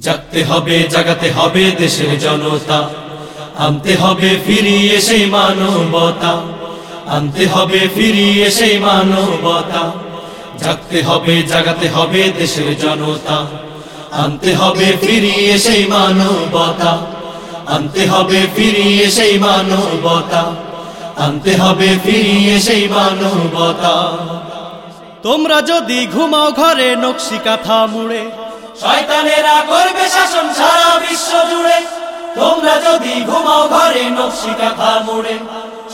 জাগতে হবে, জাগাতে হবে দেশের জনতা। আনতে হবে, ফিরিয়ে সেই মানবতা। আনতে হবে, ফিরিয়ে সেই মানবতা। জাগতে হবে, জাগাতে হবে দেশের জনতা। আনতে হবে, ফিরিয়ে সেই মানবতা। আনতে হবে, ফিরিয়ে সেই মানবতা। আনতে হবে, ফিরিয়ে সেই মানবতা। তোমরা যদি ঘুমাও ঘরে নকশি কাঁথা মুড়ে শয়তানেরা করবে শাসন সারা বিশ্ব জুড়ে। তোমরা যদি ঘুমাও ঘরে নকশি কাঁথা মুড়ে।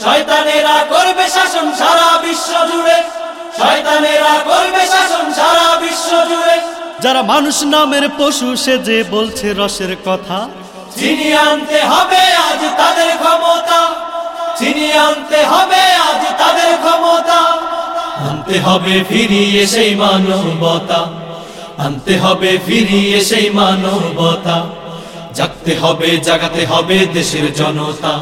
শয়তানেরা করবে শাসন সারা বিশ্ব জুড়ে। শয়তানেরা করবে শাসন সারা বিশ্ব জুড়ে। যারা মানুষ নামের পশু সে যে বলছে রসের কথা। চিনি আনতে হবে আজ তাদের ক্ষমতা। চিনি আনতে হবে আজ তাদের ক্ষমতা। আনতে হবে ফিরিয়ে সেই মানবতা। আনতে হবে ফিরিয়ে সেই মানবতা। জাগতে হবে জাগাতে হবে দেশের জনতা।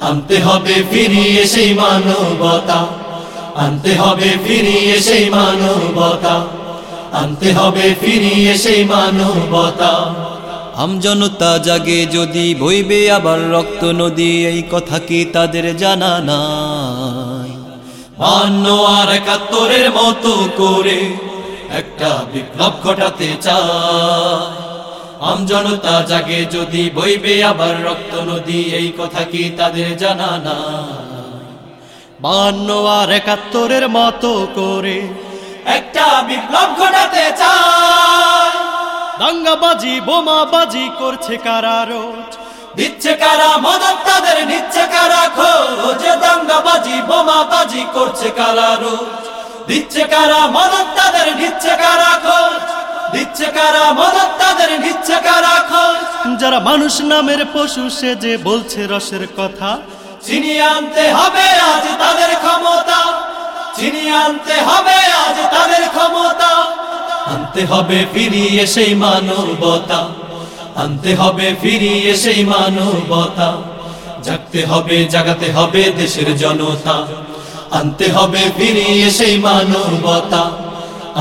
আনতে হবে ফিরিয়ে সেই মানবতা। আনতে হবে ফিরিয়ে সেই মানবতা। আনতে হবে ফিরিয়ে সেই মানবতা। আমজনতা জাগে যদি বইবে আবার রক্ত নদী এই কথা কি তাদের জানা নাই? বান্ন আর একাত্তরের মতো করে একটা বিপ্লব ঘটাতে চায়। আমজনতা জাগে যদি বইবে আবার রক্ত নদী, এই কথা কি তাদের জানা না বান্ন আর একাত্তরের মতো করে একটা বিপ্লব ঘটাতে চায়। দাঙ্গাবাজি, বোমাবাজি করছে কারা রোজ? দিচ্ছে কারা মদত? তাদের নিচ্ছে কারা খোঁজ? দাঙ্গাবাজি, বোমাবাজি করছে কারা রোজ? দিচ্ছে কারা মদত তাদের নিচ্ছে কারা খোঁজ? দিচ্ছে কারা মদত তাদের নিচ্ছে কারা খোঁজ? যারা মানুষ নামের পশু সে যে বলছে রসের কথা। চিনি আনতে হবে আজ তাদের ক্ষমতা। চিনি আনতে হবে আজ তাদের ক্ষমতা। আনতে হবে ফিরিয়ে সেই মানবতা। আনতে হবে ফিরিয়ে সেই মানবতা। জাগতে হবে জাগাতে হবে দেশের জনতা। আনতে হবে ফিরিয়ে সেই মানবতা,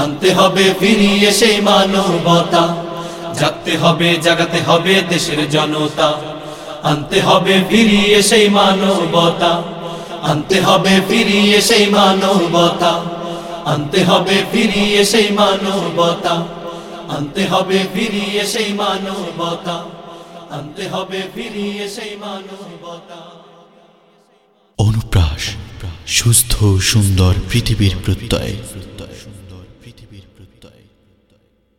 আনতে হবে ফিরিয়ে সেই মানবতা। জাগতে হবে, জাগাতে হবে দেশের জনতা। আনতে হবে ফিরিয়ে সেই মানবতা, আনতে হবে ফিরিয়ে সেই মানবতা। আনতে হবে ফিরিয়ে সেই মানবতা, আনতে হবে ফিরিয়ে সেই মানবতা। আনতে হবে ফিরিয়ে সেই মানবতা। সুস্থ সুন্দর পৃথিবীর প্রত্যয়।